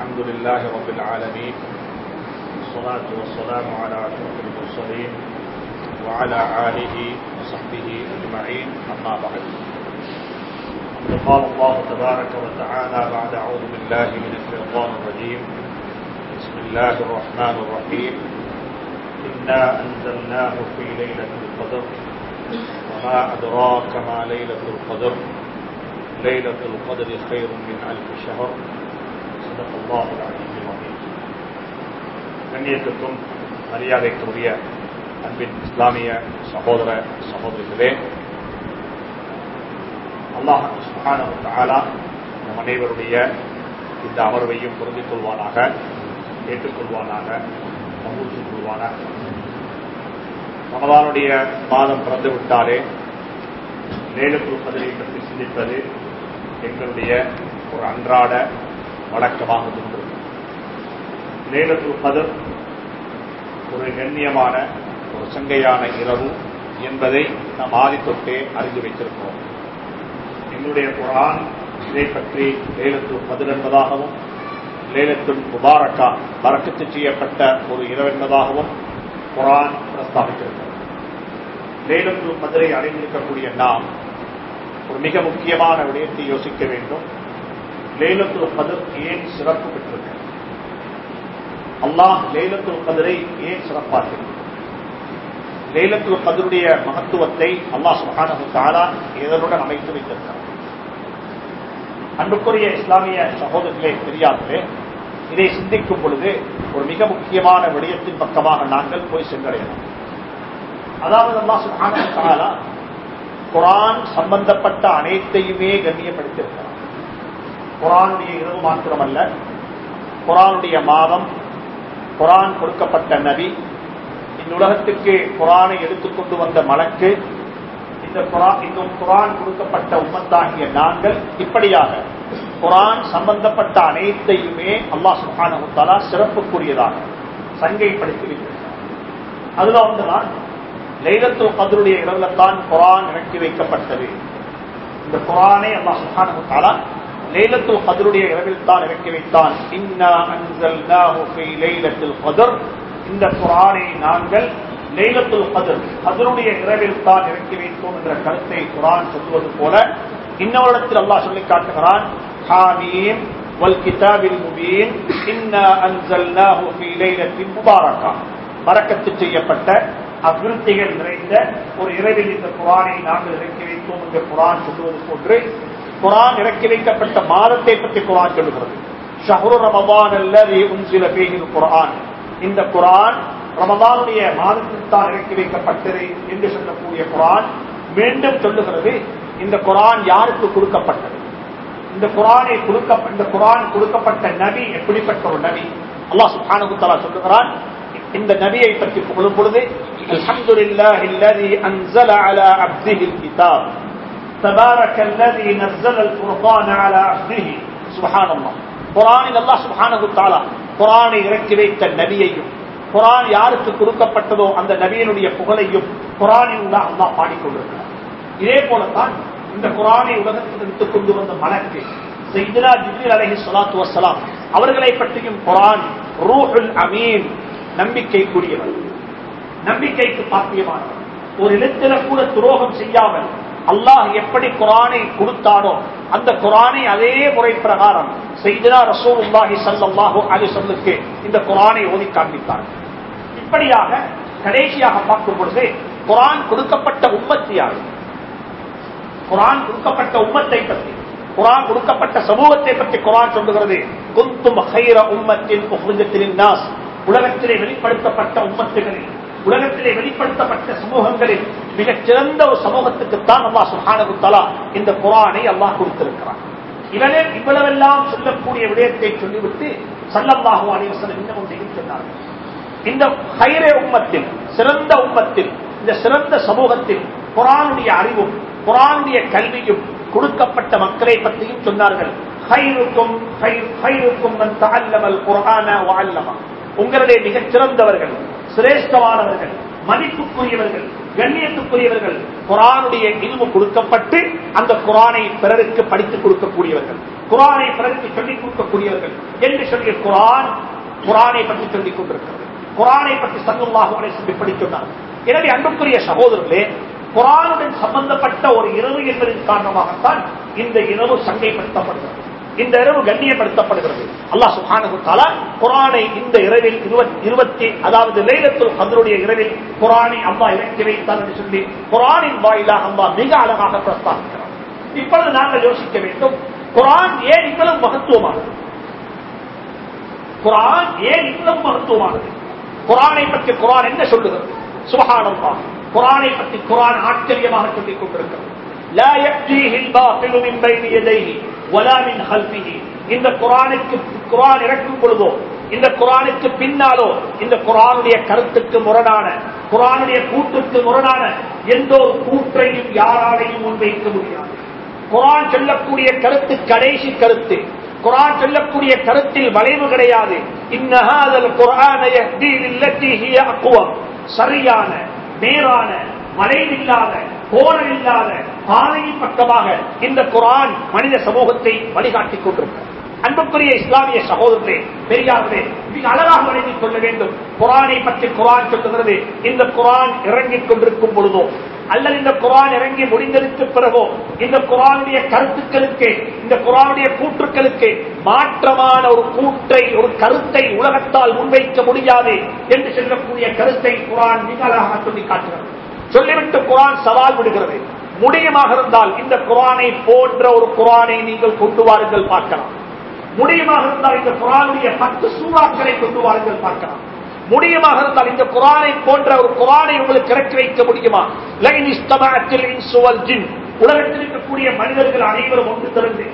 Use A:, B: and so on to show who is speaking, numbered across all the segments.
A: الحمد لله رب العالمين والصلاة والسلام على أشرف المرسلين وعلى آله وصحبه أجمعين أما بعد. قال الله تبارك وتعالى بعد أعوذ بالله من الشيطان الرجيم بسم الله الرحمن الرحيم. إنا أنزلناه في ليلة القدر وما أدراك ما ليلة القدر؟ ليلة القدر خير من ألف شهر. صدق الله العلي العظيم கண்ணியத்துக்கும் மரியாதைக்குரிய அன்பின் இஸ்லாமிய சகோதர சகோதரிகளே அல்லாஹ் சுப்ஹானஹு தஆலா நம் அனைவருடைய இந்த அமர்வையும் பொருந்திக் கொள்வானாக ஏற்றுக்கொள்வானாக கபூல் கொள்வானாக ரமதானுடைய மாதம் பிறந்து விட்டாலே லேலத்துல் கதிரை பற்றி சிந்திப்பது எங்களுடைய ஒரு அன்றாட வழக்கமாக இருந்தது லேலத்துல் ஒரு கண்ணியமான ஒரு சங்கையான இரவு என்பதை நாம் ஆதித்தொட்டே அறிந்து வைத்திருக்கிறோம். என்னுடைய குரான் இதை பற்றி லேலத்துல் கதிர் என்பதாகவும் லேலத்துல் முபாரக்கா வரக்கத்து செய்யப்பட்ட ஒரு இரவு என்பதாகவும் குரான் பிரஸ்தாபித்திருக்கிறது. லேலத்துல் கதிரை அறிந்திருக்கக்கூடிய நாம் ஒரு மிக முக்கியமான விடயத்தை யோசிக்க வேண்டும். லேலத்துல் கதர் ஏன் சிறப்பு பெற்றிருக்க அல்லாஹ் லேலத்துல் கதரை ஏன் சிறப்பார்கள்? லேலத்துல் கதருடைய மகத்துவத்தை அல்லாஹ் சுபஹானஹு தாரா இதனுடன் அமைத்து வைத்திருக்கிறார். அன்புக்குரிய இஸ்லாமிய சகோதரர்களே தெரியாதே இதை சிந்திக்கும் பொழுது ஒரு மிக முக்கியமான விடயத்தின் பக்கமாக நாங்கள் போய் சென்றடையலாம். அதாவது அல்லாஹ் சுபஹானஹு குரான் சம்பந்தப்பட்ட அனைத்தையுமே கண்ணியப்படுத்தியிருக்கிறார். குரானுடைய இரவு மாத்திரமல்ல. குரானுடைய மாதம் குரான் கொடுக்கப்பட்ட நபி இந்த உலகத்துக்கு குரானை எடுத்துக்கொண்டு வந்த மலக்கு இந்த குரான் இன்னும் குரான் கொடுக்கப்பட்ட உம்மத்தாகிய நாங்கள் இப்படியாக குரான் சம்பந்தப்பட்ட அனைத்தையுமே அல்லா சுஹானகுத்தாலா சிறப்புக்குரியதாக சங்கைப்படுத்தி வைத்திருக்கிறார் அதுல ஒன்றுதான் லைலத்துல் கதருடைய தான் குரான் இறக்கி வைக்கப்பட்டது. இந்த குரானை அல்லா சுஹானகுத்தாலா லைலத்துல் கதருடைய இரவில் தான் இறக்கி வைத்தான். இன்னா கதர். இந்த குரானை நாங்கள் லைலத்துல் கதர் கதருடைய இரவில் தான் இறக்கி வைத்தோம் என்ற கருத்தை குரான் சொல்வது போல இன்னொருடத்தில் அல்லாஹ் சொல்லி காட்டுகிறான் ஹாமீம் வல் கிதாபில் முபீன் இன்னா அன்சல்நாஹு ஃபீ லைலத்தின் முபாரக்கா. செய்யப்பட்ட அபிவிருத்திகள் நிறைந்த ஒரு இரவில் இந்த குரானை நாங்கள் இறக்கி வைத்தோம் என்று குரான் சொல்லுவது போன்று குரான் இறக்கி வைக்கப்பட்ட மாதத்தை பற்றி குரான் சொல்லுகிறது. ஷஹரு ரமபான் அல்லது உன்சில பேகில் குரான் இந்த குரான் ரமதானுடைய மாதத்தில் தான் இறக்கி வைக்கப்பட்டது என்று சொல்லக்கூடிய குரான் மீண்டும் சொல்லுகிறது. இந்த குரான் யாருக்கு கொடுக்கப்பட்டது? இந்த குரானை கொடுக்க இந்த குரான் கொடுக்கப்பட்ட நபி எப்படிப்பட்ட ஒரு நபி? அல்லாஹ் சுப்ஹானஹு சொல்லுகிறான் இந்த நபியை பற்றி புகழும் பொழுது அல்ஹம்துலில்லாஹி இல்லதி அன்சல அலா அப்திஹில் கிதாப். تبارك الذي نزل الفرقان على عبده سبحان الله குரானில் அல்லாஹ் சுப்ஹானஹு தஆலா குரானை இறக்கி வைத்த நபியையும் குரான் யாருக்கு கொடுக்கப்பட்டதோ அந்த நபியினுடைய புகழையும் குரானில் உள்ள அல்லாஹ் பாடிக்கொண்டிருக்கிறார் இதே போலத்தான் இந்த குரானை உலகத்தில் எடுத்துக் கொண்டு வந்த மலக்கு செய்திலா ஜிப்ரீல் அலைஹி ஸலாத்து வஸ்ஸலாம் அவர்களை பற்றியும் குரான் ரூஹுல் அமீன் நம்பிக்கைக்குரியவர் நம்பிக்கைக்கு பாத்தியமானவர் ஒரு இடத்தில கூட துரோகம் செய்யாமல் அல்லாஹ் எப்படி குரானை கொடுத்தானோ அந்த குரானை அதே முறை பிரகாரம் செய்தா ரசூலுல்லாஹி சல்லாஹூ அலி சொல்லுக்கு இந்த குரானை ஓதி காண்பித்தார். இப்படியாக கடைசியாக பார்க்கும் பொழுது குரான் கொடுக்கப்பட்ட உம்மத்தியார் குரான் கொடுக்கப்பட்ட உம்மத்தை பற்றி குரான் கொடுக்கப்பட்ட சமூகத்தை பற்றி குரான் சொல்லுகிறது குந்தும் ஹைர உம்மத்தின் உஹ்ஜத்தின் நாஸ். உலகத்திலே வெளிப்படுத்தப்பட்ட உம்மத்துகளில் உலகத்திலே வெளிப்படுத்தப்பட்ட சமூகங்களில் மிகச் சிறந்த ஒரு சமூகத்துக்குத்தான் அம்மா சுஹானு தலா இந்த குரானை அல்லாஹ் கொடுத்திருக்கிறார் இவனே இவ்வளவெல்லாம் சொல்லக்கூடிய விடயத்தை சொல்லிவிட்டு சல்லல்லாஹு அலைவசன் இன்னும் ஒன்றையும் சொன்னார்கள் இந்த ஹைரே உம்மத்தில் சிறந்த உம்மத்தில் இந்த சிறந்த சமூகத்தில் குரானுடைய அறிவும் குரானுடைய கல்வியும் கொடுக்கப்பட்ட மக்களை பற்றியும் சொன்னார்கள். குரான உங்களுடைய மிகச் சிறந்தவர்கள் சிரேஷ்டமானவர்கள் மதிப்புக்குரியவர்கள் கண்ணியத்துக்குரியவர்கள் குரானுடைய இல்மு கொடுக்கப்பட்டு அந்த குரானை பிறருக்கு படித்துக் கொடுக்கக்கூடியவர்கள். குரானை பிறருக்கு சொல்லிக் கொடுக்கக்கூடியவர்கள் என்று சொல்லிய குரான் குரானை பற்றி சொல்லிக் கொண்டிருக்கிறது. குரானை பற்றி சல்லுல்லாஹு அலைஹி இப்படி சொன்னார். எனவே அன்புக்குரிய சகோதரர்களே குரானுடன் சம்பந்தப்பட்ட ஒரு இரவு என்பதன் காரணமாகத்தான் இந்த இரவு சங்கைப்படுத்தப்படுகிறது. இந்த இரவு கண்ணியப்படுத்தப்படுகிறது. அல்லாஹ் சுப்ஹானஹு குரானை இந்த இரவில் இருபத்தி அதாவது லைலத்துல் கத்ருடைய இரவில் குரானை அம்மா இறக்கி வைத்தார் என்று சொல்லி குரானின் வாயிலாக அம்மா மிக அழகாக பிரஸ்தாபிக்கிறார். இப்பொழுது நாங்கள் யோசிக்க வேண்டும் குரான் ஏன் இவ்வளவு மகத்துவமானது? குரான் ஏன் இவ்வளவு மகத்துவமானது? குரானை பற்றி குரான் என்ன சொல்லுகிறது? சுபஹானல்லாஹ். குரானை பற்றி குரான் ஆச்சரியமாக சொல்லிக் கொண்டிருக்கிறது. வலாமின் ஹல்பிகி இந்த குரானுக்கு குரான் இறக்கும் பொழுதோ இந்த குரானுக்கு பின்னாலோ இந்த குரானுடைய கருத்துக்கு முரணான குரானுடைய கூட்டுக்கு முரணான எந்த ஒரு கூற்றையும் யாராலையும் முன்வைக்க முடியாது. குரான் சொல்லக்கூடிய கருத்து கடைசி கருத்து. குரான் சொல்லக்கூடிய கருத்தில் வளைவு கிடையாது. இன்னகாதல் குரானைய சரியான நேரான வளைவில்லாத கோணமில்லாத பாதையின் பக்கமாக இந்த குரான் மனித சமூகத்தை வழிகாட்டிக் கொண்டிருக்கிறது. அன்புக்குரிய இஸ்லாமிய சகோதரர்களே பெரியாரே மிக அழகாக வழங்கிக் கொள்ள வேண்டும். குரானை பற்றி குரான் சொல்லுகிறது. இந்த குரான் இறங்கிக் கொண்டிருக்கும் பொழுதோ அல்லது இந்த குரான் இறங்கி முடிந்ததற்கு பிறகோ இந்த குரானுடைய கருத்துக்களுக்கு இந்த குரானுடைய கூற்றுக்களுக்கு மாற்றமான ஒரு கூற்றை ஒரு கருத்தை உலகத்தால் முன்வைக்க முடியாது என்று சொல்லக்கூடிய கருத்தை குரான் மிக அழகாக சொல்லி காட்டுகிறது. சொல்லிவிட்டு குரான் சவால் விடுகிறது. முடியமாக இருந்தால் இந்த குரானை போன்ற ஒரு குரானை நீங்கள் கொண்டு வாருங்கள் பார்க்கலாம். முடியமாக இருந்தால் இந்த குரானுடைய பத்து சூறாக்களை கொண்டு வாருங்கள் பார்க்கலாம். முடியமாக இருந்தால் இந்த குரானை போன்ற ஒரு குரானை உங்களுக்கு இறக்கி வைக்க முடியுமா? ஜின். உலகத்தில் இருக்கக்கூடிய மனிதர்கள் அனைவரும் ஒன்று திரண்டு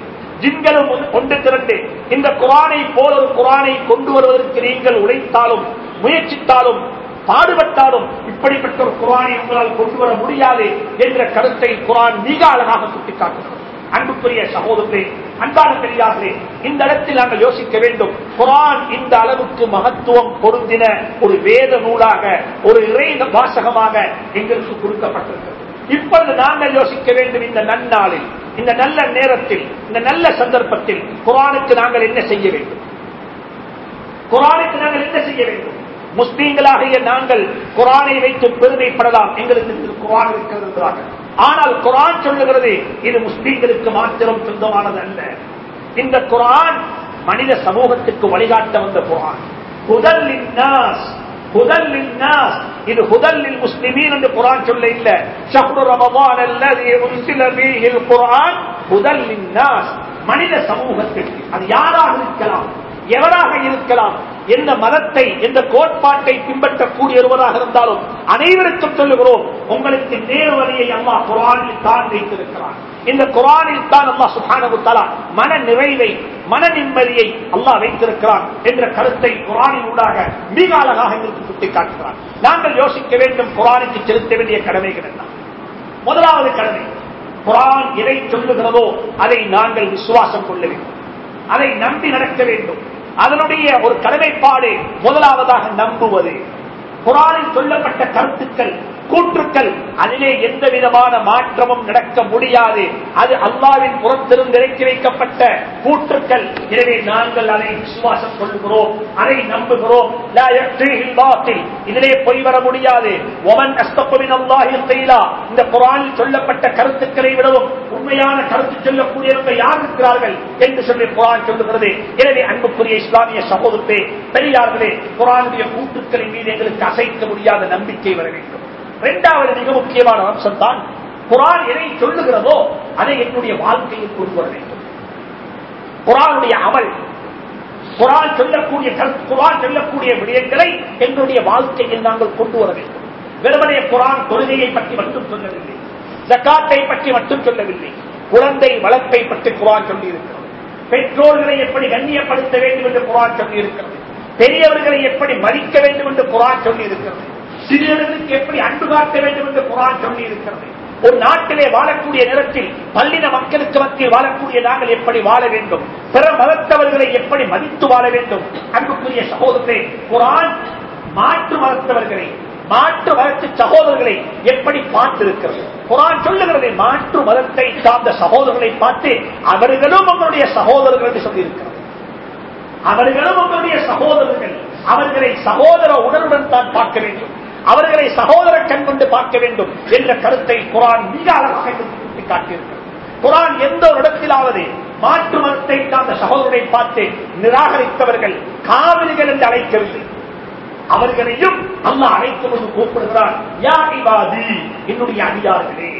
A: ஜின்களும் ஒன்று திரண்டு இந்த குரானை போல ஒரு குரானை கொண்டு வருவதற்கு நீங்கள் உழைத்தாலும் முயற்சித்தாலும் பாடுபட்டாலும் இப்படிப்பட்ட ஒரு குரானை உங்களால் கொண்டு வர முடியாது என்ற கருத்தை குரான் மிக அழகாக சுட்டிக்காட்டுகிறது. அன்புக்குரிய சகோதரே அன்பான பெரியார்களே இந்த இடத்தில் நாங்கள் யோசிக்க வேண்டும். குரான் இந்த அளவுக்கு மகத்துவம் பொருந்தின ஒரு வேத நூலாக ஒரு இறை வாசகமாக எங்களுக்கு கொடுக்கப்பட்டிருக்கிறது. இப்பொழுது நாங்கள் யோசிக்க வேண்டும் இந்த நன்னாளில் இந்த நல்ல நேரத்தில் இந்த நல்ல சந்தர்ப்பத்தில் குரானுக்கு நாங்கள் என்ன செய்ய வேண்டும்? குரானுக்கு நாங்கள் என்ன செய்ய வேண்டும்? முஸ்லீம்களாகிய நாங்கள் குரானை வைத்து பெருமைப்படலாம். எங்களுக்கு குரான் இருக்கிறது என்றார்கள் ஆனால் குரான் சொல்லுகிறது இது முஸ்லீம்களுக்கு மாத்திரம் சொந்தமானது அல்ல. இந்த குரான் மனித சமூகத்துக்கு வழிகாட்ட வந்த குரான். முதல் ஹுதல் லின்னாஸ். இது ஹுதல் லில் முஸ்லிமீன் என்று குரான் சொல்ல இல்ல. ஷஹ்ரு ரமதான் அல்லதி உன்சில ஃபீஹில் குர்ஆன் ஹுதல் லின்னாஸ். மனித சமூகத்திற்கு. அது யாராக இருக்கலாம்? எவராக இருக்கலாம் எந்த மதத்தை எந்த கோட்பாட்டை பின்பற்றக்கூடிய ஒருவராக இருந்தாலும் அனைவருக்கும் சொல்லுகிறோம் உங்களுக்கு நேர் அம்மா குரானில் தான் வைத்திருக்கிறார் இந்த குரானில் தான் அல்லா சுப்ஹானஹு மன நிறைவை மன நிம்மதியை அல்லாஹ் வைத்திருக்கிறான் என்ற கருத்தை குரானின் ஊடாக மிக அழகாக எங்களுக்கு சுட்டிக்காட்டுகிறான். நாங்கள் யோசிக்க வேண்டும் குரானுக்கு செலுத்த வேண்டிய கடமைகள் என்ன? முதலாவது கடமை குரான் எதை சொல்லுகிறதோ அதை நாங்கள் விசுவாசம் கொள்ள வேண்டும். அதை நம்பி நடக்க வேண்டும். அதனுடைய ஒரு கடமைப்பாடு முதலாவதாக நம்புவது. குரானில் சொல்லப்பட்ட கருத்துக்கள் கூற்றுக்கள். அதிலே எந்த விதமான மாற்றமும் நடக்க முடியாது. அது அல்லாவின் புறத்திலிருந்து இறக்கி வைக்கப்பட்ட கூற்றுக்கள். எனவே நாங்கள் அதை விசுவாசம் கொள்கிறோம் அதை நம்புகிறோம். இதிலே போய் வர முடியாது. இந்த குரானில் சொல்லப்பட்ட கருத்துக்களை விடவும் உண்மையான கருத்து சொல்லக்கூடியவர்கள் யார் இருக்கிறார்கள் என்று சொல்லி குரான் சொல்லுகிறது. எனவே அன்புக்குரிய இஸ்லாமிய சகோதரத்தை பெரியார்களே குரானுடைய கூற்றுக்களின் மீது எங்களுக்கு அசைக்க முடியாத நம்பிக்கை வர வேண்டும். இரண்டாவது மிக முக்கியமான அம்சம் தான் குரான் எதை சொல்லுகிறதோ அதை என்னுடைய வாழ்க்கையில் கொண்டு வர வேண்டும். குரானுடைய அமல் குரான் சொல்லக்கூடிய குரான் சொல்லக்கூடிய விடயங்களை என்னுடைய வாழ்க்கையில் நாங்கள் கொண்டு வர வேண்டும். வெறுமனே குரான் தொழுகையை பற்றி மட்டும் சொல்லவில்லை ஜக்காத்தை பற்றி மட்டும் சொல்லவில்லை குழந்தை வளர்ப்பை பற்றி குரான் சொல்லியிருக்கிறது. பெற்றோர்களை எப்படி கண்ணியப்படுத்த வேண்டும் என்று குரான் சொல்லியிருக்கிறது. பெரியவர்களை எப்படி மதிக்க வேண்டும் என்று குரான் சொல்லியிருக்கிறது. இருக்கிறது எப்படி அன்பு காட்ட வேண்டும் என்று குரான் சொல்லி இருக்கிறது. ஒரு நாட்டிலே வாழக்கூடிய நேரத்தில் பல்லின மக்களுக்கு மத்தியில் வாழக்கூடிய நாங்கள் எப்படி வாழ வேண்டும்? பிற மதத்தவர்களை எப்படி மதித்து வாழ வேண்டும்? அன்புக்குரிய சகோதரத்தை குரான் மாற்று மதத்தவர்களை மாற்று மதத்து சகோதரர்களை எப்படி பார்த்திருக்கிறது? குரான் சொல்லுகிறது மாற்று மதத்தை சார்ந்த சகோதரர்களை பார்த்து அவர்களும் உங்களுடைய சகோதரர்கள் என்று சொல்லியிருக்கிறது. அவர்களும் உங்களுடைய சகோதரர்கள் அவர்களை சகோதர உணர்வுடன் தான் பார்க்க வேண்டும். அவர்களை சகோதர கண் கொண்டு பார்க்க வேண்டும் என்ற கருத்தை குரான் மிக அழகாக சுட்டி குரான் எந்த ஒரு இடத்திலாவது மாற்று மதத்தை சார்ந்த சகோதரரை பார்த்து நிராகரித்தவர்கள் காவிரிகள் என்று அழைக்கவில்லை. அவர்களையும் அல்லாஹ் அழைத்து கொண்டு கூப்பிடுகிறார் என்னுடைய அடியார்களே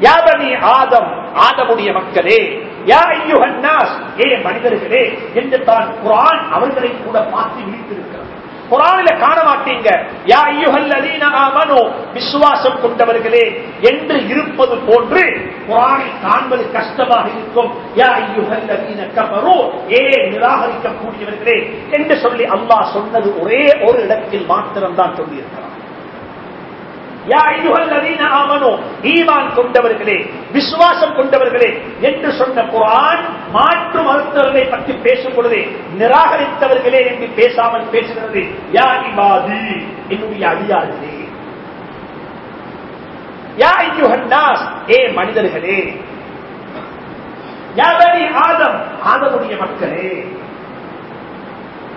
A: யாபனி ஆதம் ஆதமுடைய மக்களே யா ஐயுஹன்னாஸ் ஏ மனிதர்களே என்று தான் குரான் அவர்களை கூட பார்த்து விழித்திருக்கிறார் குரானில காண மாட்டீங்க. யா ஐயுஹல்லதீன ஆமனு விசுவாசம் கொண்டவர்களே என்று இருப்பது போன்று குரானை காண்பது கஷ்டமாக இருக்கும். யா ஐயுஹல்லதீன கஃபரு ஏ நிராகரிக்கக்கூடியவர்களே? என்று சொல்லி அல்லாஹ் சொன்னது ஒரே ஒரு இடத்தில் மாத்திரம்தான் சொல்லியிருக்கிறார் ஈமான் கொண்டவர்களே விசுவாசம் கொண்டவர்களே என்று சொன்ன குரான் மாற்று மருத்துவர்களை பற்றி பேசும் பொழுது நிராகரித்தவர்களே என்று பேசாமல் பேசுகிறது. யா இபாதி என்னுடைய அடியார்களே. யா ஐயுஹன்னாஸ் ஏ மனிதர்களே. யா ஆதம் ஆதமுடைய மக்களே.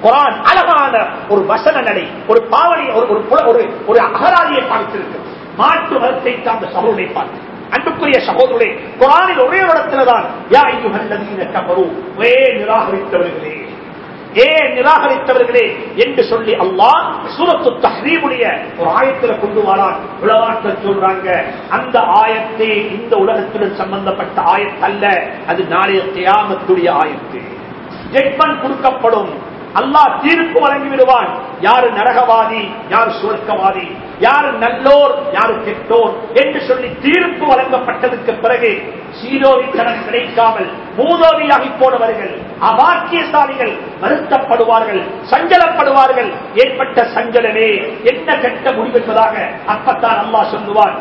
A: குரான் அழகான ஒரு வசன நடை ஒரு பாவனை ஒரு ஒரு ஒரு அகராதியை பார்த்திருக்கு. மாற்று மதத்தை சார்ந்த சகோதரை பார்த்து. அன்புக்குரிய சகோதரே குரானில் ஒரே இடத்துலதான் யா ஐயுஹல்லதீன கஃபரு வே நிராகரித்தவர்களே. ஏ நிராகரித்தவர்களே என்று சொல்லி அல்லாஹ் சூரத்து தஹ்ரீமுடைய ஒரு ஆயத்துல கொண்டு வரான் உலவாக்கள் சொல்றாங்க. அந்த ஆயத்தே இந்த உலகத்துடன் சம்பந்தப்பட்ட ஆயத்தல்ல அது நாளைய தியாமத்துடைய ஆயத்து. ஜெட்மன் கொடுக்கப்படும் அல்லாஹ் தீர்ப்பு வழங்கி விடுவான் யாரு நரகவாதி யாரு சுவர்க்கவாதி யாரு நல்லோர் யாரு கெட்டோர் என்று சொல்லி தீர்ப்பு வழங்கப்பட்டதுக்கு பிறகு சீரோவித்தனம் கிடைக்காமல் மூதோவியாகி போனவர்கள் அபாக்கியசாலிகள் வருத்தப்படுவார்கள் சஞ்சலப்படுவார்கள். ஏற்பட்ட சஞ்சலமே என்ன கெட்ட முடிவென்பதாக அப்பத்தான் அல்லாஹ் சொல்லுவான்.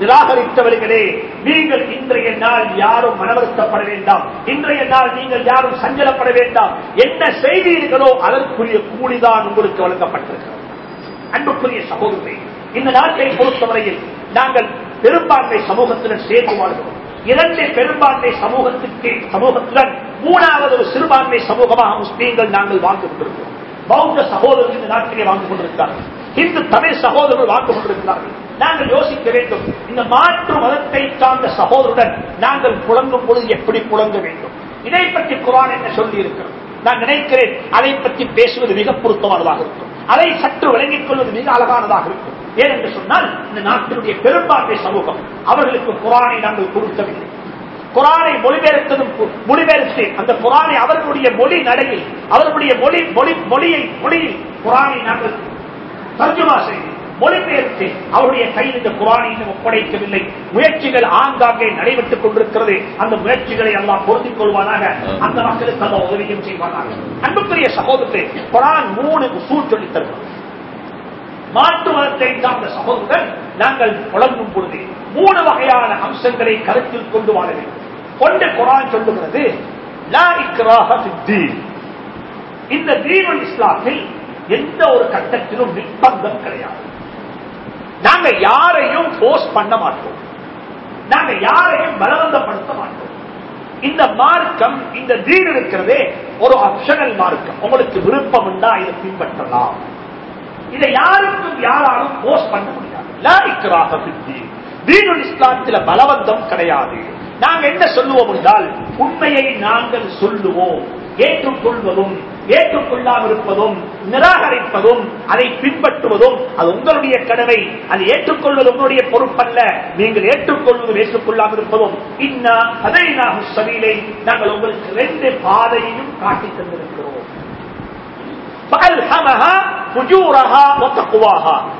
A: நிராகரித்தவர்களே நீங்கள் இன்றைய நாள் யாரும் மனவருத்தப்பட வேண்டாம். இன்றைய நாள் நீங்கள் யாரும் சஞ்சலப்பட வேண்டாம். என்ன செய்தீர்களோ அதற்குரிய கூலிதான் உங்களுக்கு வழங்கப்பட்டிருக்கிறது. அன்புக்குரிய சமூகத்தை இந்த நாட்டை பொறுத்தவரையில் நாங்கள் பெரும்பான்மை சமூகத்துடன் சேர்ந்து வாழ்கிறோம். இரண்டு பெரும்பான்மை சமூகத்துக்கு சமூகத்துடன் மூணாவது ஒரு சிறுபான்மை சமூகமாக முஸ்லீம்கள் நாங்கள் வாழ்ந்து கொண்டிருக்கிறோம். பௌத்த சகோதரர்கள் இந்த நாட்டிலே வாழ்ந்து கொண்டிருக்கிறார்கள். இந்து தமிழ் சகோதரர்கள் வாழ்ந்து கொண்டிருக்கிறார்கள். நாங்கள் யோசிக்க வேண்டும் இந்த மாற்று மதத்தை சார்ந்த சகோதரருடன் நாங்கள் புழங்கும் பொழுது எப்படி புழங்க வேண்டும்? இதை பற்றி குரான் என்ன சொல்லி இருக்கிறது நான் நினைக்கிறேன் அதை பற்றி பேசுவது மிக பொருத்தமானதாக இருக்கும். அதை சற்று விளங்கிக் கொள்வது மிக அழகானதாக இருக்கும். ஏனென்று சொன்னால் இந்த நாட்டினுடைய பெரும்பான்மை சமூகம் அவர்களுக்கு குரானை நாங்கள் கொடுக்கவில்லை. குரானை மொழிபெயர்த்ததும் மொழிபெயர்த்து அந்த குரானை அவர்களுடைய மொழி நடையில் அவர்களுடைய மொழி மொழி மொழியை மொழியில் குரானை நாங்கள் தர்ஜுமா செய்து மொழிபெயர்த்து அவருடைய கையில் இந்த குரானை இன்னும் ஒப்படைக்கவில்லை. முயற்சிகள் ஆங்காங்கே நடைபெற்றுக் கொண்டிருக்கிறது. அந்த முயற்சிகளை எல்லாம் பொருந்திக் கொள்வானாக. அந்த மக்களுக்கு அந்த உதவியும் செய்வானாக. அன்புக்குரிய சகோதரத்தை குரான் மூணு உசூல் சொல்லித் தருகிறோம் மாற்று மதத்தை சார்ந்த சகோதரர்கள் நாங்கள் புழங்கும் பொழுது மூணு வகையான அம்சங்களை கருத்தில் கொண்டு வாழ வேண்டும். கொண்டு குரான் சொல்லுகிறது. இந்த தீனுல் இஸ்லாத்தில் எந்த ஒரு கட்டத்திலும் நிர்பந்தம் கிடையாது. நாங்க யாரையும் போஸ்ட் பண்ண மாட்டோம். நாங்க யாரையும் பலவந்தப்படுத்த மாட்டோம். இந்த மார்க்கம் இந்த தீன் இருக்கிறதே ஒரு ஆப்ஷனல் மார்க்கம். உங்களுக்கு விருப்பம் உண்டா இதை பின்பற்றலாம். இதை யாருக்கும் யாராலும் போஸ்ட் பண்ண முடியாது. லா இக்ராஹ தீனுல் பலவந்தம் கிடையாது. நாங்க என்ன சொல்லுவோம் என்றால் உண்மையை நாங்கள் சொல்லுவோம் ஏற்றுக்கொள்வதும் ஏற்றுக்கொள்ளாமிருப்பதும் நிராகரிப்பதும் அதை பின்பற்றுவதும் அது உங்களுடைய கடமை. அதை ஏற்றுக்கொள்வது உங்களுடைய பொறுப்பல்ல. நீங்கள் ஏற்றுக்கொள்வதும் ஏற்றுக்கொள்ளாமல் இருப்பதும் இன்னா அதை நாங்கள் உங்களுக்கு ரெண்டு பாதையையும் காட்டி தந்திருக்கிறோம்.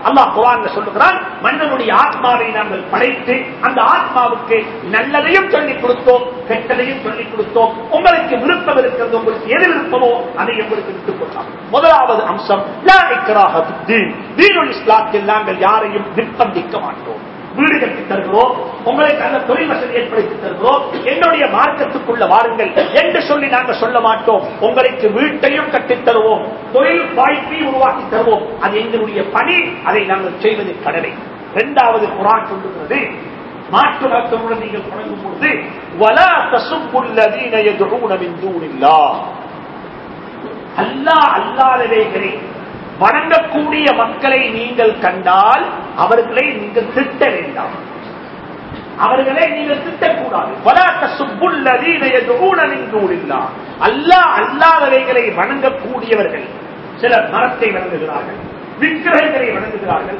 A: அல்லாஹ் குர்ஆன்ல சொல்லுகிறான் மன்னனுடைய ஆத்மாவை நாங்கள் படைத்து அந்த ஆத்மாவுக்கு நல்லதையும் சொல்லிக் கொடுத்தோம் கெட்டதையும் சொல்லிக் கொடுத்தோம். உங்களுக்கு விருப்பம் இருக்கிறது உங்களுக்கு எது விருப்பமோ அதை உங்களுக்கு விட்டுக் கொள்ளலாம் முதலாவது அம்சம் லா தீனுல் இஸ்லாத்தில் நாங்கள் யாரையும் நிர்பந்திக்க மாட்டோம். வீடு கட்டி தருகிறோம் உங்களுக்கு நல்ல தொழில் வசதி ஏற்படுத்தி தருகிறோம் என்னுடைய மார்க்கத்துக்குள்ள வாருங்கள் என்று சொல்லி நாங்கள் சொல்ல மாட்டோம். உங்களுக்கு வீட்டையும் கட்டித் தருவோம் தொழில் வாய்ப்பையும் உருவாக்கி தருவோம். அது எங்களுடைய பணி அதை நாங்கள் செய்வது கடமை. இரண்டாவது குரான் சொல்லுகிறது மாற்று மருத்துவமுடன் நீங்கள் தொடங்கும் பொழுது வலா தசுப்புல்லதீன யதுஊன மின் அல்லாஹ் அல்லாதவைகளை வணங்கக்கூடிய மக்களை நீங்கள் கண்டால் அவர்களை நீங்கள் திட்ட வேண்டாம். அவர்களை நீங்கள் திட்டக்கூடாது. அல்லாஹ் அல்லாதவைகளை வணங்கக்கூடியவர்கள். சிலர் மரத்தை வணங்குகிறார்கள். விக்கிரகங்களை வணங்குகிறார்கள்.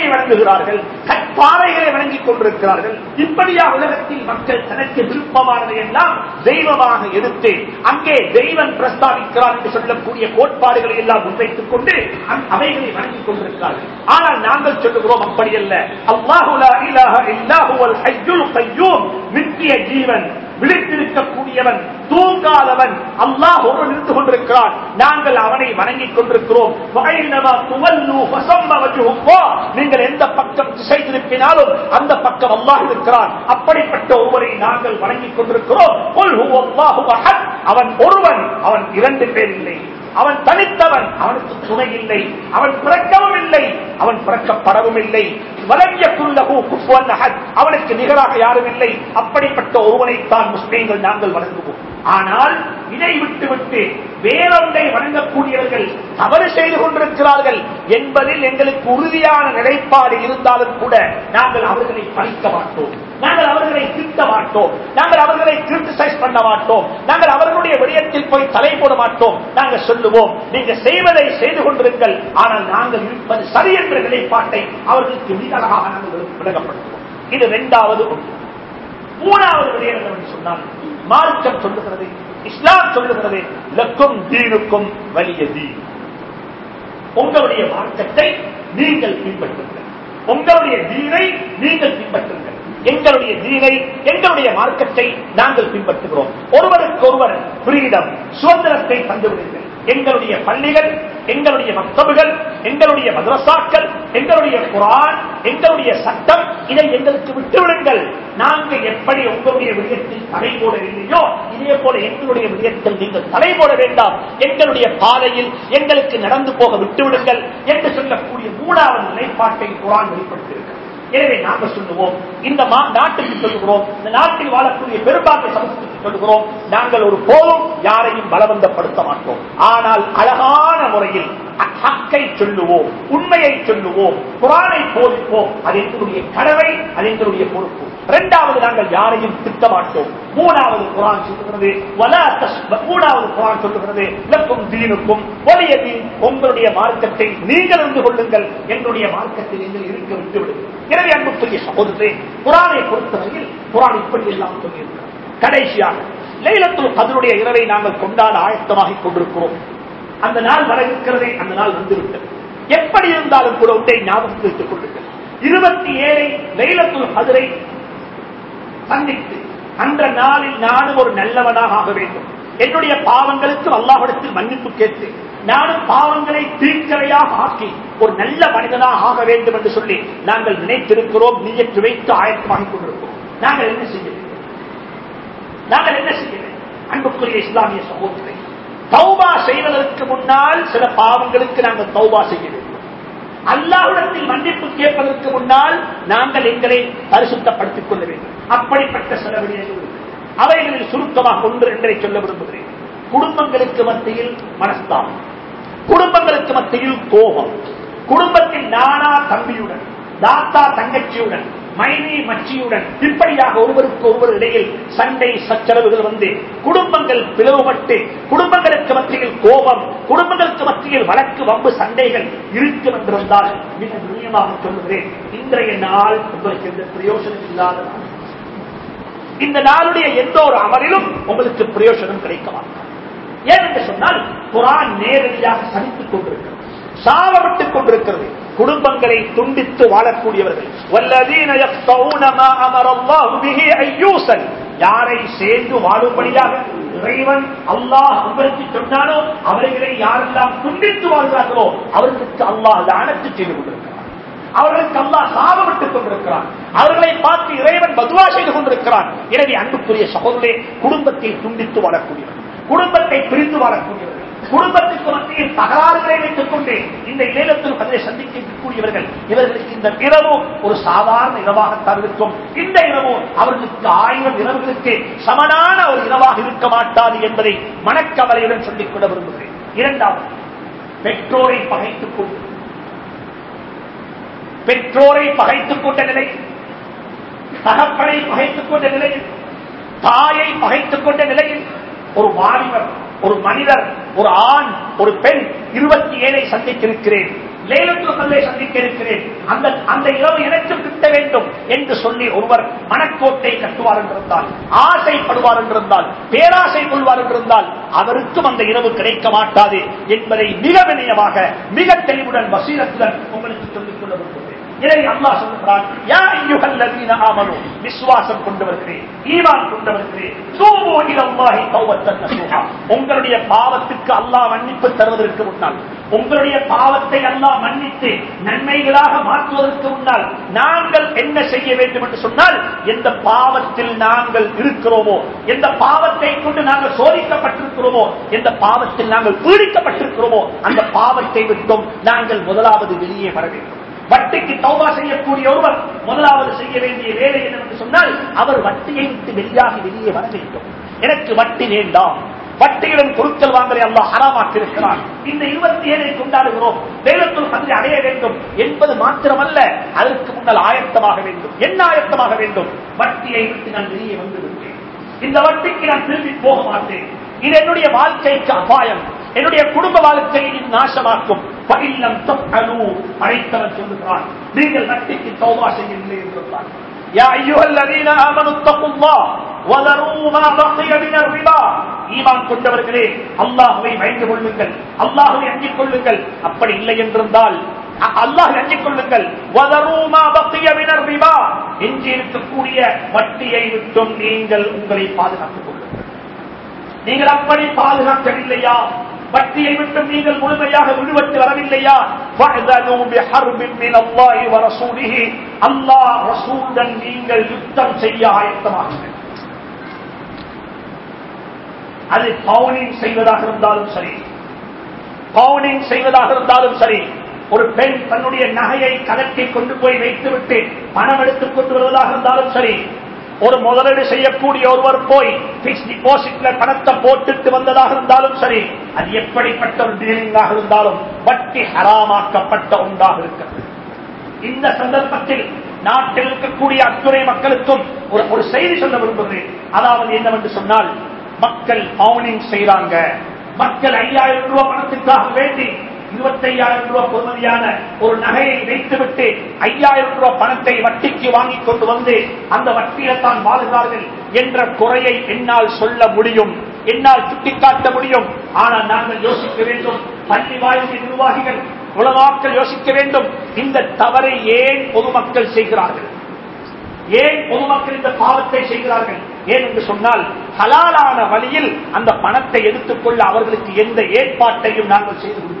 A: கற்களை வணங்குகிறார்கள் கற்பாறைகளை வணங்கிக் கொண்டிருக்கிறார்கள். இப்படியா உலகத்தில் மக்கள் தனக்கு விருப்பமானதை எல்லாம் தெய்வமாக எடுத்து அங்கே தெய்வம் பிரஸ்தாபிக்கிறார் என்று சொல்லக்கூடிய கோட்பாடுகளை எல்லாம் முன்வைத்துக் கொண்டு அவைகளை வணங்கிக் கொண்டிருக்கிறார்கள். ஆனால் நாங்கள் சொல்லுகிறோம் அப்படி அல்ல அல்லாஹுலா இல்லாஹுவல் நித்திய ஜீவன். விழித்திருக்கக்கூடியவன் தூங்காதவன் அல்லாஹ் ஒருவன் இருந்து கொண்டிருக்கிறான். நாங்கள் அவனை வணங்கிக் கொண்டிருக்கிறோம். நீங்கள் எந்த பக்கம் திசை திருப்பினாலும் அந்த பக்கம் அல்லாஹ் இருக்கிறான். அப்படிப்பட்ட ஒருவரை நாங்கள் வணங்கிக் கொண்டிருக்கிறோம். அவன் ஒருவன் அவன் இரண்டு பேர் இல்லை. அவன் தனித்தவன் அவனுக்கு துணை இல்லை. அவன் பிறக்கவும் இல்லை. அவன் பிறக்கப்படவும் இல்லை. அவனுக்கு நிகராக யாரும் இல்லை. அப்படிப்பட்ட ஒருவனைத்தான் முஸ்லீம்கள் நாங்கள் வணங்குவோம். ஆனால் இதை விட்டுவிட்டு வேறொன்றை வணங்கக்கூடியவர்கள் தவறு செய்து கொண்டிருக்கிறார்கள் என்பதில் எங்களுக்கு உறுதியான நிலைப்பாடு இருந்தாலும் கூட நாங்கள் அவர்களை பழிக்க மாட்டோம். நாங்கள் அவர்களை திருத்த மாட்டோம். நாங்கள் அவர்களை கிரிட்டிசைஸ் பண்ண மாட்டோம். நாங்கள் அவர்களுடைய விடயத்தில் போய் தலை போட மாட்டோம். நாங்கள் சொல்லுவோம் நீங்க செய்வதை செய்து கொண்டிருங்கள். ஆனால் நாங்கள் இருப்பது சரி என்ற நிலைப்பாட்டை அவர்களுக்கு மிக நாங்கள் விளங்கப்படுத்துவோம் இது இரண்டாவது ஒன்று. மூணாவது விடயம் என்று சொன்னால் மார்க்கம் சொல்லுகிறது இஸ்லாம் சொல்லுகிறது லக்கும் தீனுக்கும் வலிய தீன். உங்களுடைய மார்க்கத்தை நீங்கள் பின்பற்றுங்கள். உங்களுடைய தீனை நீங்கள் பின்பற்றுங்கள். எங்களுடைய தீனை எங்களுடைய மார்க்கத்தை நாங்கள் பின்பற்றுகிறோம். ஒருவருக்கு ஒருவர் ஃப்ரீடம் சுதந்திரத்தை தந்துவிடுங்கள். எங்களுடைய பள்ளிகள் எங்களுடைய மக்தபுகள் எங்களுடைய மதரசாக்கள் எங்களுடைய குரான் எங்களுடைய சட்டம் இதை எங்களுக்கு விட்டுவிடுங்கள். நாங்கள் எப்படி உங்களுடைய விடயத்தில் தலை போடவில்லையோ இதே போல எங்களுடைய விடயத்தில் நீங்கள் தலை போட வேண்டாம். எங்களுடைய பாதையில் எங்களுக்கு நடந்து போக விட்டுவிடுங்கள் என்று சொல்லக்கூடிய மூணாவது நிலைப்பாட்டை குரான் வெளிப்படுத்தியிருக்கிறது. எனவே நாங்கள் சொல்லுவோம். இந்த மா- நாட்டுக்கு சொல்லுகிறோம். இந்த நாட்டில் வாழக்கூடிய பெரும்பான்மை சமூகத்துக்கு சொல்லுகிறோம். நாங்கள் ஒரு போதும் யாரையும் பலவந்தப்படுத்த மாட்டோம். ஆனால் அழகான முறையில் ஹக்கை சொல்லுவோம் உண்மையை சொல்லுவோம் குரானை போதிப்போம். அது எங்களுடைய கடவை அது எங்களுடைய பொறுப்பு. இரண்டாவது நாங்கள் யாரையும் திட்ட மாட்டோம். மூணாவது குரான் சொல்லுகிறது மூணாவது குரான் சொல்லுகிறது இலக்கும் தீனுக்கும் வலிய தீன் உங்களுடைய மார்க்கத்தை நீங்கள் இருந்து கொள்ளுங்கள். என்னுடைய மார்க்கத்தில் நீங்கள் இருக்க விட்டு விடுங்கள் எனவே அன்புக்குரிய சகோதரே குரானை பொறுத்தவரையில் குரான் இப்படி எல்லாம் சொல்லியிருக்கிறார். கடைசியாக லைலத்துல் கதருடைய இரவை நாங்கள் கொண்டாட ஆயத்தமாகிக் கொண்டிருக்கிறோம். அந்த நாள் வர இருக்கிறதே அந்த நாள் வந்துவிட்டது. எப்படி இருந்தாலும் கூட உண்டை ஞாபகம் வைத்துக் கொள்ளுங்கள். இருபத்தி ஏழை லைலத்துல் கதிரை சந்தித்து அந்த நாளில் நானும் ஒரு நல்லவனாக ஆக வேண்டும். என்னுடைய பாவங்களுக்கு அல்லாஹிடத்தில் மன்னிப்பு கேட்டு நானும் பாவங்களை தீர்க்கரையாக ஆக்கி ஒரு நல்ல மனிதனாக ஆக வேண்டும் என்று சொல்லி நாங்கள் நினைத்திருக்கிறோம் நீயற்று வைத்து ஆயத்தமாக கொண்டிருக்கிறோம். நாங்கள் என்ன செய்ய நாங்கள் என்ன செய்ய அன்புக்குரிய இஸ்லாமிய சமூகத்தை தௌபா செய்வதற்கு முன்னால் சில பாவங்களுக்கு நாங்கள் தௌபா செய்ய வேண்டும். அல்லாஹ்விடத்தில் மன்னிப்பு கேட்பதற்கு முன்னால் நாங்கள் எங்களை பரிசுத்தப்படுத்திக் கொள்ள வேண்டும். அப்படிப்பட்ட சில விடயங்கள் அவைகளில் சுருக்கமாக ஒன்று என்றே சொல்ல விரும்புகிறேன். குடும்பங்களுக்கு மத்தியில் மனஸ்தாபம். குடும்பங்களுக்கு மத்தியில் கோபம். குடும்பத்தில் நானா தம்பியுடன் தாத்தா தங்கச்சியுடன் மைனி மச்சியுடன் இப்படியாக ஒருவருக்கு ஒருவர் இடையில் சண்டை சச்சரவுகள் வந்து குடும்பங்கள் பிளவுபட்டு குடும்பங்களுக்கு மத்தியில் கோபம் குடும்பங்களுக்கு மத்தியில் வழக்கு வம்பு சண்டைகள் இருக்கும் என்றிருந்தால் மிக துணியமாக சொல்லுகிறேன். இன்றைய நாள் உங்களுக்கு எந்த பிரயோஜனம் இல்லாத நாள் இந்த நாளுடைய எந்த ஒரு அமரிலும் உங்களுக்கு பிரயோஜனம் கிடைக்க மாட்டார் ஏன் என்று சொன்னால் குரான் நேரடியாக சதித்துக் கொண்டிருக்கிறது சாவப்பட்டுக் கொண்டிருக்கிறது குடும்பங்களை துண்டித்து வாழக்கூடியவர்கள். வல்லதீன யாரை சேர்ந்து வாழும்படியாக இறைவன் அல்லாஹ் உங்களுக்கு சொன்னானோ அவர்களை யாரெல்லாம் துண்டித்து வாழ்கிறார்களோ அவர்களுக்கு அல்லாஹ் லானத்து செய்து கொண்டிருக்கிறார் அவர்களுக்கு அல்லாஹ் சாபமிட்டுக் கொண்டிருக்கிறான். அவர்களை பார்த்து இறைவன் பதுவா செய்து கொண்டிருக்கிறான். எனவே அன்புக்குரிய சகோதரே குடும்பத்தை துண்டித்து வாழக்கூடியவர்கள். குடும்பத்தை பிரித்து வாழக்கூடியவர்கள். குடும்பத்திற்கு மத்தியில் தகராறுகளை வைத்துக் கொண்டு இந்த இளையத்தில் பதிலை சந்திக்கக்கூடியவர்கள் இவர்களுக்கு இந்த இரவு ஒரு சாதாரண இரவாகத்தான் இருக்கும். இந்த இரவு அவர்களுக்கு ஆயிரம் இரவுகளுக்கு சமனான ஒரு இரவாக இருக்க மாட்டாது என்பதை மனக்கவலையுடன் சொல்லிக் கொள்ள விரும்புகிறேன். இரண்டாவது பெற்றோரை பகைத்துக் கொண்டு பெற்றோரை பகைத்துக் கொண்ட நிலை தகப்பனை பகைத்துக் கொண்ட நிலையில் தாயை பகைத்துக் கொண்ட நிலையில் ஒரு வாலிபர் ஒரு மனிதர் ஒரு ஆண் ஒரு பெண் இருபத்தி ஏழை சந்தித்திருக்கிறேன். லேலத்துகளை சந்திக்க இருக்கிறேன் அந்த அந்த இரவு எனக்கு கிட்ட வேண்டும் என்று சொல்லி ஒருவர் மனக்கோட்டை கட்டுவார் என்றிருந்தால் ஆசைப்படுவார் என்றிருந்தால் பேராசை கொள்வார் என்றிருந்தால் அவருக்கும் அந்த இரவு கிடைக்க மாட்டாது என்பதை மிக வினயமாக மிக தெளிவுடன் வசீலத்துடன் உங்களுக்கு சொல்லிக் கொள்ள வேண்டும் இதை அல்லாஹ் சொல்லுகிறான் யா அய்யுஹல்லதீன ஆமனு விசுவாசம் கொண்டவர்களே ஈமான் கொண்டவர்களே தூபு இலல்லாஹி தௌபத்தன் நசூஹா. உங்களுடைய பாவத்துக்கு அல்லாஹ் மன்னிப்பு தருவதற்கு முன்னால் உங்களுடைய பாவத்தை அல்லாஹ் மன்னித்து நன்மைகளாக மாற்றுவதற்கு முன்னால் நாங்கள் என்ன செய்ய வேண்டும் என்று சொன்னால் எந்த பாவத்தில் நாங்கள் இருக்கிறோமோ எந்த பாவத்தை கொண்டு நாங்கள் சோதிக்கப்பட்டிருக்கிறோமோ எந்த பாவத்தில் நாங்கள் பீடிக்கப்பட்டிருக்கிறோமோ அந்த பாவத்தை விட்டும் நாங்கள் முதலாவது வெளியே வர வேண்டும். வட்டிக்கு தௌபா செய்யக்கூடிய ஒருவர் முதலாவது செய்ய வேண்டிய வேலை என்னவென்று சொன்னால் அவர் வட்டியை விட்டு வெளியாகி வெளியே வர வேண்டும். எனக்கு வட்டி வேண்டாம். வட்டியுடன் பொருட்கள் வாங்கலை அல்லா ஹராமாக்கிருக்கிறான் இந்த இருபத்தி ஏழை கொண்டாடுகிறோம். வேலத்தில் பற்றி அடைய வேண்டும். என்பது மாத்திரமல்ல அதற்கு முன்னால் ஆயத்தமாக வேண்டும். என்ன ஆயத்தமாக வேண்டும்? வட்டியை விட்டு நான் வெளியே வந்து விட்டேன். இந்த வட்டிக்கு நான் திரும்பி போக மாட்டேன். இது என்னுடைய வாழ்க்கைக்கு அபாயம். என்னுடைய குடும்ப வாழ்க்கையை இது நாசமாக்கும் பகிலம் தொகலு அழைத்தவன் சொல்லுகிறான் நீங்கள் வட்டிக்கு தௌபா செய்யவில்லை என்றான் يا أيها الذين آمنوا اتقوا الله وذروا ما بقي من الربا ஈமான் கொண்டவர்களே அல்லாஹுவை பயந்து கொள்ளுங்கள் அல்லாஹுவை அஞ்சிக் கொள்ளுங்கள் அப்படி இல்லை என்றிருந்தால் அல்லாஹ் அஞ்சிக் கொள்ளுங்கள் வதரூமா பக்திய வினர் ரிபா எஞ்சி இருக்கக்கூடிய வட்டியை விட்டும் நீங்கள் உங்களை பாதுகாத்துக் கொள்ளுங்கள் நீங்கள் அப்படி பாதுகாக்கவில்லையா வட்டியை விட்டு நீங்கள் முழுமையாக விடுபட்டு வரவில்லையா? அல்லாஹ் ரசூலுடன் நீங்கள் யுத்தம் செய்ய ஆயத்தமாகுங்கள். அது பவுனிங் செய்வதாக இருந்தாலும் சரி. பவுனிங் செய்வதாக இருந்தாலும் சரி. ஒரு பெண் தன்னுடைய நகையை கலக்கி கொண்டு போய் வைத்துவிட்டு பணம் எடுத்துக் கொண்டு வருவதாக இருந்தாலும் சரி. ஒரு முதலீடு செய்யக்கூடிய ஒருவர் போய் பிக்ஸ் டிபாசிட்ல பணத்தை போட்டுட்டு வந்ததாக இருந்தாலும் சரி அது எப்படிப்பட்ட ஒரு டீலிங்காக இருந்தாலும் வட்டி ஹராமாக்கப்பட்ட ஒன்றாக இருக்கிறது இந்த சந்தர்ப்பத்தில் நாட்டில் இருக்கக்கூடிய அத்துறை மக்களுக்கும் ஒரு ஒரு செய்தி சொல்ல விரும்புகிறேன். அதாவது என்னவென்று சொன்னால் மக்கள் பவுனிங் செய்யறாங்க மக்கள் ஐயாயிரம் ரூபாய் பணத்துக்காக வேண்டி இருபத்தையாயிரம் ரூபாய் பொறுமதியான ஒரு நகையை வைத்துவிட்டு ஐயாயிரம் ரூபாய் பணத்தை வட்டிக்கு வாங்கி கொண்டு வந்து அந்த வட்டியில்தான் வாழ்கிறார்கள் என்ற குறையை என்னால் சொல்ல முடியும். என்னால் சுட்டிக்காட்ட முடியும். ஆனால் நாங்கள் யோசிக்க வேண்டும். பள்ளி வாயிலின் நிர்வாகிகள் உலமாக்கள் யோசிக்க வேண்டும். இந்த தவறை ஏன் பொதுமக்கள் செய்கிறார்கள்? ஏன் பொதுமக்கள் இந்த பாவத்தை செய்கிறார்கள்? ஏன் என்று சொன்னால் ஹலாலான வழியில் அந்த பணத்தை எடுத்துக்கொள்ள அவர்களுக்கு எந்த ஏற்பாட்டையும் நாங்கள் செய்து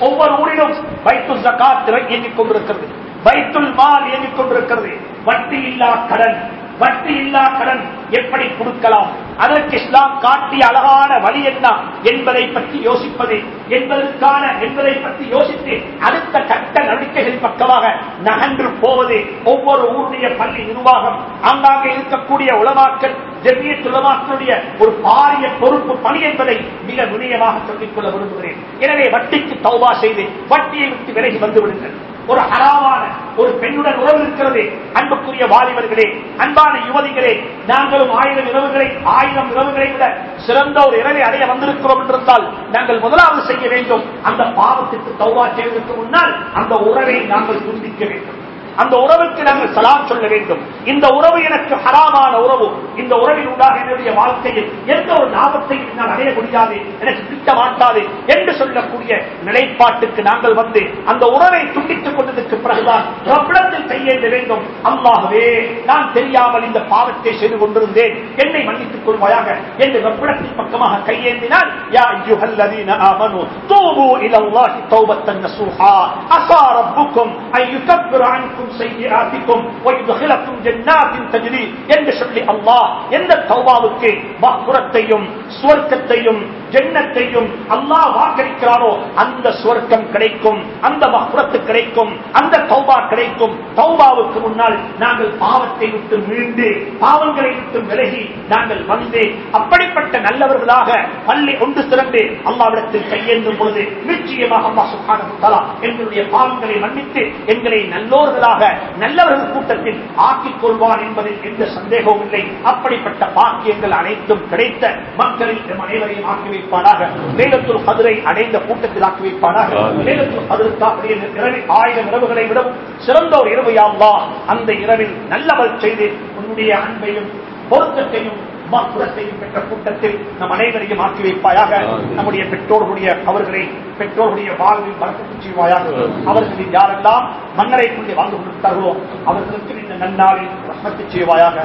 A: ஒவ்வொரு ஊரிலும் வைத்து ஜகாத் இயங்கிக் கொண்டிருக்கிறது. பைத்துல் மால் இயங்கிக் கொண்டிருக்கிறது. வட்டி இல்லா கடன். வட்டி இல்லா கடன் எப்படி கொடுக்கலாம்? அதற்கு இஸ்லாம் காட்டிய அழகான வழி என்ன என்பதை பற்றி யோசிப்பது என்பதற்கான என்பதை பற்றி யோசித்து அடுத்த கட்ட நடவடிக்கைகள் பக்கமாக நகன்று போவது ஒவ்வொரு ஊருடைய பள்ளி நிர்வாகம் ஆங்காங்கே இருக்கக்கூடிய உளமாக்கல் ஜெமிய உலமாக்களுடைய ஒரு பாரிய பொறுப்பு பணி என்பதை மிக நுணியமாக சொல்லிக் கொள்ள விரும்புகிறேன். எனவே வட்டிக்கு தௌபா செய்து வட்டியை விட்டு விலகி வந்துவிடுங்கள். ஒரு அறாவான ஒரு பெண்ணுடன் உறவு இருக்கிறது. அன்புக்குரிய வாலிபர்களே அன்பான யுவதிகளே நாங்களும் ஆயிரம் இரவுகளை ஆயிரம் இரவுகளை விட சிறந்த ஒரு இரவை அடைய வந்திருக்கிறோம் என்றிருந்தால் நாங்கள் முதலாவது செய்ய வேண்டும். அந்த பாவத்திற்கு தௌவா செய்வதற்கு முன்னால் அந்த உறவை நாங்கள் துண்டிக்க வேண்டும். அந்த உறவுக்கு நாங்கள் சலாம் சொல்ல வேண்டும். இந்த உறவு எனக்கு ஹராமான உறவு. இந்த உறவில் உண்டாக என்னுடைய வாழ்க்கையில் எந்த ஒரு லாபத்தையும் நான் அடைய முடியாது எனக்கு திட்ட மாட்டாது என்று சொல்லக்கூடிய நிலைப்பாட்டுக்கு நாங்கள் வந்து அந்த உறவை துண்டித்துக் கொண்டதற்கு பிறகுதான் பிரபலத்தில் கையேற்ற வேண்டும். அல்லாகவே நான் தெரியாமல் இந்த பாவத்தை செய்து கொண்டிருந்தேன். என்னை மன்னித்துக் கொள்வாயாக என்று பிரபலத்தின் பக்கமாக கையேந்தினால் யா அய்யுஹல்லதீன ஆமனு தூபு இலல்லாஹி தௌபத்தன் நஸூஹா அஸா ரப்புக்கும் அன்கும் சய்யிஆத்திக்கும் வ யுத்கிலக்கும் ஜன்னாத்தின் தஜ்ரி என்று சொல்லி அல்லாஹ் எந்த தௌபாவுக்கு மக்ஃபிரத்தையும் சுவர்க்கத்தையும் ஜென்னத்தையும் அல்லாஹ் வாக்களிக்கிறாரோ அந்த சுவர்க்கம் கிடைக்கும் அந்த மக்ஃபிரத்து கிடைக்கும் அந்த தௌபா கிடைக்கும். தௌபாவுக்கு முன்னால் நாங்கள் பாவத்தை விட்டு மீண்டு பாவங்களை விட்டு விலகி நாங்கள் வந்து அப்படிப்பட்ட நல்லவர்களாக பள்ளி ஒன்று திறந்து அல்லாவிடத்தில் கையேந்தும் பொழுது நிச்சயமாக அம்மா சுப்ஹானஹு எங்களுடைய பாவங்களை மன்னித்து எங்களை நல்லோர்களாக நல்லவர்கள் கூட்டத்தில் ஆக்கிக் கொள்வார் என்பதில் எந்த சந்தேகமும் இல்லை. அப்படிப்பட்ட பாக்கியங்கள் அனைத்தும் கிடைத்த மக்களில் நம் அனைவரையும் ஆக்கி வைப்பானாக. வேலத்துள் கதிரை அடைந்த கூட்டத்தில் ஆக்கி வைப்பானாக. வேலத்துள் கதிருக்காக இரவில் ஆயிரம் இரவுகளை விடவும் சிறந்த ஒரு இரவு யாவா அந்த இரவில் நல்லவள் செய்து உன்னுடைய அன்பையும் பொருத்தத்தையும் மக்குரத்தையும் பெற்ற கூட்டத்தில் நம் அனைவரையும் ஆக்கி வைப்பாயாக. நம்முடைய பெற்றோர்களுடைய அவர்களை பெற்றோர்களுடைய வாழ்வில் பறக்கத்து செய்வாயாக. அவர்களில் யாரெல்லாம் மன்னரை கொண்டு வாழ்ந்து கொண்டிருந்தார்களோ அவர்களுக்கு இந்த நன்னாளில் ரஹ்மத்து செய்வாயாக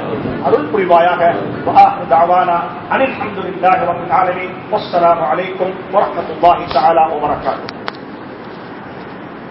A: அருள் புரிவாயாக. அனில் அஹமதுல்லாஹி ரப்பில் ஆலமீன். வஸ்ஸலாமு அலைக்கும் வரஹ்மத்துல்லாஹி தஆலா வபரகாத்துஹு.